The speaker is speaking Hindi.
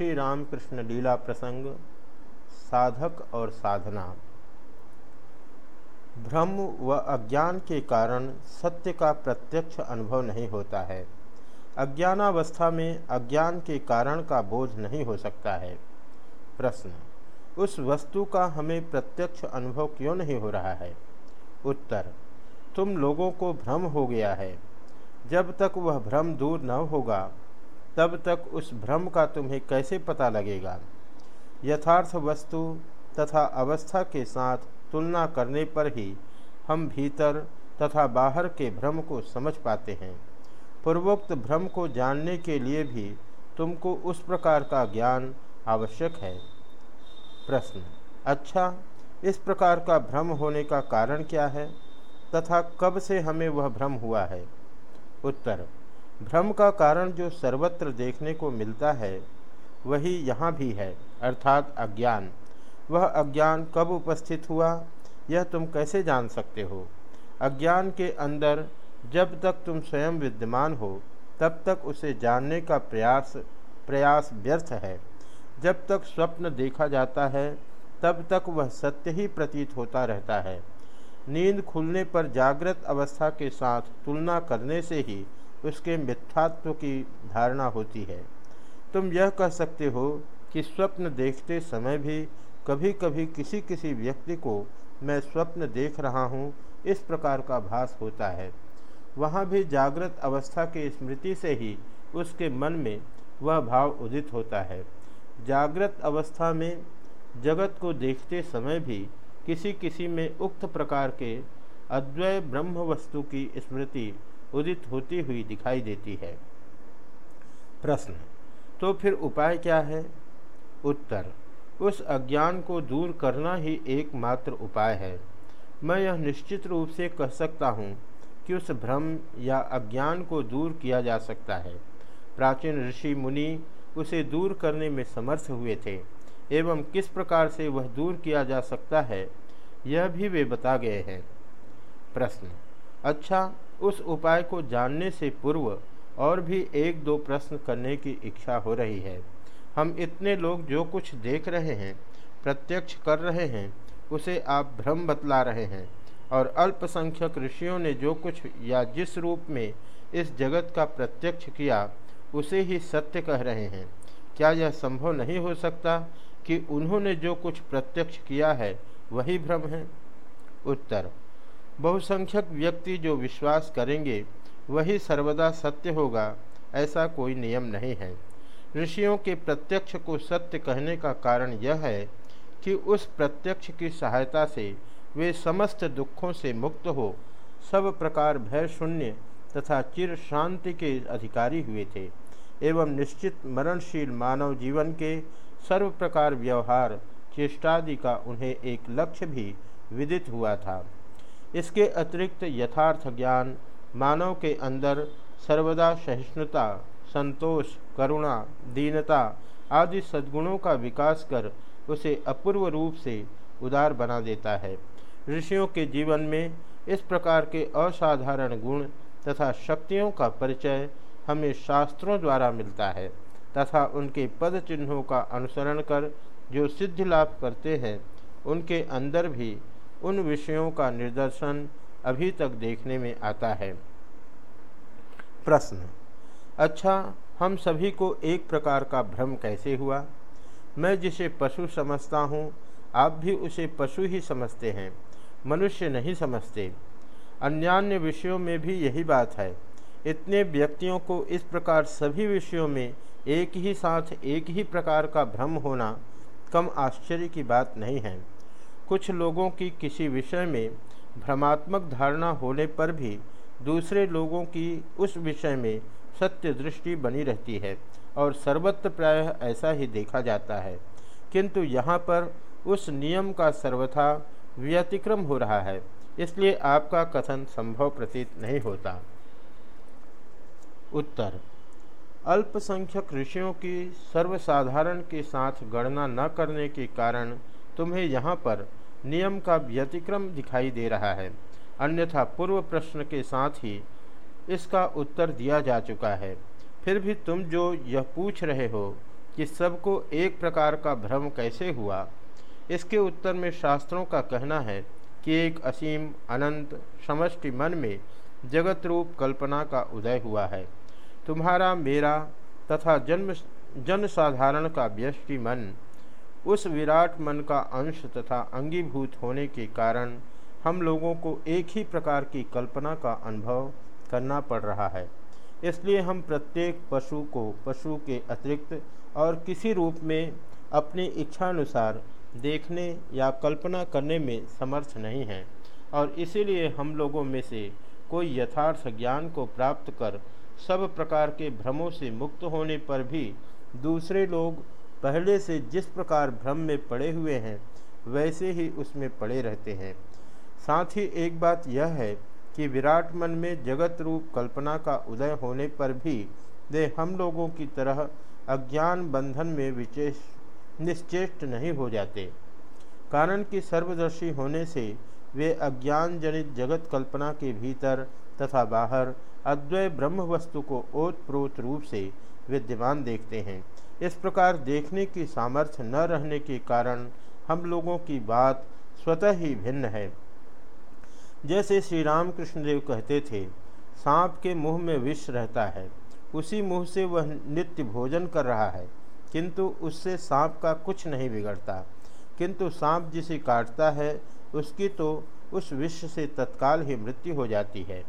श्री रामकृष्ण लीला प्रसंग, साधक और साधना। भ्रम व अज्ञान के कारण सत्य का प्रत्यक्ष अनुभव नहीं होता है। अज्ञानावस्था में अज्ञान के कारण का बोझ नहीं हो सकता है। प्रश्न, उस वस्तु का हमें प्रत्यक्ष अनुभव क्यों नहीं हो रहा है? उत्तर, तुम लोगों को भ्रम हो गया है। जब तक वह भ्रम दूर न होगा तब तक उस भ्रम का तुम्हें कैसे पता लगेगा? यथार्थ वस्तु तथा अवस्था के साथ तुलना करने पर ही हम भीतर तथा बाहर के भ्रम को समझ पाते हैं। पूर्वोक्त भ्रम को जानने के लिए भी तुमको उस प्रकार का ज्ञान आवश्यक है। प्रश्न अच्छा इस प्रकार का भ्रम होने का कारण क्या है? तथा कब से हमें वह भ्रम हुआ है? उत्तर भ्रम का कारण जो सर्वत्र देखने को मिलता है, वही यहाँ भी है, अर्थात अज्ञान। वह अज्ञान कब उपस्थित हुआ, यह तुम कैसे जान सकते हो? अज्ञान के अंदर जब तक तुम स्वयं विद्यमान हो, तब तक उसे जानने का प्रयास प्रयास व्यर्थ है। जब तक स्वप्न देखा जाता है, तब तक वह सत्य ही प्रतीत होता रहता है। नींद खुलने पर जागृत अवस्था के साथ तुलना करने से ही उसके मिथ्यात्व की धारणा होती है। तुम यह कह सकते हो कि स्वप्न देखते समय भी कभी कभी किसी किसी व्यक्ति को मैं स्वप्न देख रहा हूँ, इस प्रकार का भास होता है। वहाँ भी जागृत अवस्था की स्मृति से ही उसके मन में वह भाव उदित होता है। जागृत अवस्था में जगत को देखते समय भी किसी किसी में उक्त प्रकार के अद्वय ब्रह्म वस्तु की स्मृति उदित होती हुई दिखाई देती है। प्रश्न तो फिर उपाय क्या है? उत्तर, उस अज्ञान को दूर करना ही एकमात्र उपाय है। मैं यह निश्चित रूप से कह सकता हूँ कि उस भ्रम या अज्ञान को दूर किया जा सकता है। प्राचीन ऋषि मुनि उसे दूर करने में समर्थ हुए थे, एवं किस प्रकार से वह दूर किया जा सकता है, यह भी वे बता गए हैं। प्रश्न अच्छा उस उपाय को जानने से पूर्व और भी एक दो प्रश्न करने की इच्छा हो रही है। हम इतने लोग जो कुछ देख रहे हैं, प्रत्यक्ष कर रहे हैं, उसे आप भ्रम बतला रहे हैं और अल्पसंख्यक ऋषियों ने जो कुछ या जिस रूप में इस जगत का प्रत्यक्ष किया, उसे ही सत्य कह रहे हैं। क्या यह संभव नहीं हो सकता कि उन्होंने जो कुछ प्रत्यक्ष किया है, वही भ्रम है? उत्तर बहुसंख्यक व्यक्ति जो विश्वास करेंगे, वही सर्वदा सत्य होगा, ऐसा कोई नियम नहीं है। ऋषियों के प्रत्यक्ष को सत्य कहने का कारण यह है कि उस प्रत्यक्ष की सहायता से वे समस्त दुखों से मुक्त हो, सब प्रकार भय शून्य तथा चिर शांति के अधिकारी हुए थे, एवं निश्चित मरणशील मानव जीवन के सर्व प्रकार व्यवहार, चेष्टादि का उन्हें एक लक्ष्य भी विदित हुआ था। इसके अतिरिक्त यथार्थ ज्ञान, मानव के अंदर सर्वदा सहिष्णुता, संतोष, करुणा, दीनता आदि सद्गुणों का विकास कर उसे अपूर्व रूप से उदार बना देता है। ऋषियों के जीवन में इस प्रकार के असाधारण गुण तथा शक्तियों का परिचय हमें शास्त्रों द्वारा मिलता है तथा उनके पद चिन्हों का अनुसरण कर जो सिद्धि लाभ करते हैं, उनके अंदर भी उन विषयों का निदर्शन अभी तक देखने में आता है। प्रश्न। अच्छा हम सभी को एक प्रकार का भ्रम कैसे हुआ? मैं जिसे पशु समझता हूँ, आप भी उसे पशु ही समझते हैं, मनुष्य नहीं समझते। अन्यान्य विषयों में भी यही बात है। इतने व्यक्तियों को इस प्रकार सभी विषयों में एक ही साथ एक ही प्रकार का भ्रम होना कम आश्चर्य की बात नहीं है। कुछ लोगों की किसी विषय में भ्रमात्मक धारणा होने पर भी दूसरे लोगों की उस विषय में सत्य दृष्टि बनी रहती है और सर्वत्र प्रायः ऐसा ही देखा जाता है। किंतु यहाँ पर उस नियम का सर्वथा व्यतिक्रम हो रहा है, इसलिए आपका कथन संभव प्रतीत नहीं होता। उत्तर, अल्पसंख्यक ऋषियों की सर्वसाधारण के साथ गणना न करने के कारण तुम्हें यहाँ पर नियम का व्यतिक्रम दिखाई दे रहा है। अन्यथा पूर्व प्रश्न के साथ ही इसका उत्तर दिया जा चुका है। फिर भी तुम जो यह पूछ रहे हो कि सबको एक प्रकार का भ्रम कैसे हुआ, इसके उत्तर में शास्त्रों का कहना है कि एक असीम, अनंत, समष्टि मन में जगत रूप कल्पना का उदय हुआ है। तुम्हारा, मेरा तथा जन्म जन साधारण का व्यष्टि मन उस विराट मन का अंश तथा अंगीभूत होने के कारण हम लोगों को एक ही प्रकार की कल्पना का अनुभव करना पड़ रहा है। इसलिए हम प्रत्येक पशु को, पशु के अतिरिक्त और किसी रूप में अपनी इच्छानुसार देखने या कल्पना करने में समर्थ नहीं हैं और इसीलिए हम लोगों में से कोई यथार्थ ज्ञान को प्राप्त कर सब प्रकार के भ्रमों से मुक्त होने पर भी दूसरे लोग पहले से जिस प्रकार भ्रम में पड़े हुए हैं, वैसे ही उसमें पड़े रहते हैं। साथ ही एक बात यह है कि विराट मन में जगत रूप कल्पना का उदय होने पर भी वे हम लोगों की तरह अज्ञान बंधन में विशेष निश्चेष्ट नहीं हो जाते। कारण कि सर्वदर्शी होने से वे अज्ञान जनित जगत कल्पना के भीतर तथा बाहर अद्वय ब्रह्म वस्तु को ओतप्रोत रूप से विद्यमान देखते हैं। इस प्रकार देखने की सामर्थ्य न रहने के कारण हम लोगों की बात स्वतः ही भिन्न है। जैसे श्री राम कृष्णदेव कहते थे, सांप के मुँह में विष रहता है, उसी मुँह से वह नित्य भोजन कर रहा है, किंतु उससे सांप का कुछ नहीं बिगड़ता। किंतु सांप जिसे काटता है, उसकी तो उस विष से तत्काल ही मृत्यु हो जाती है।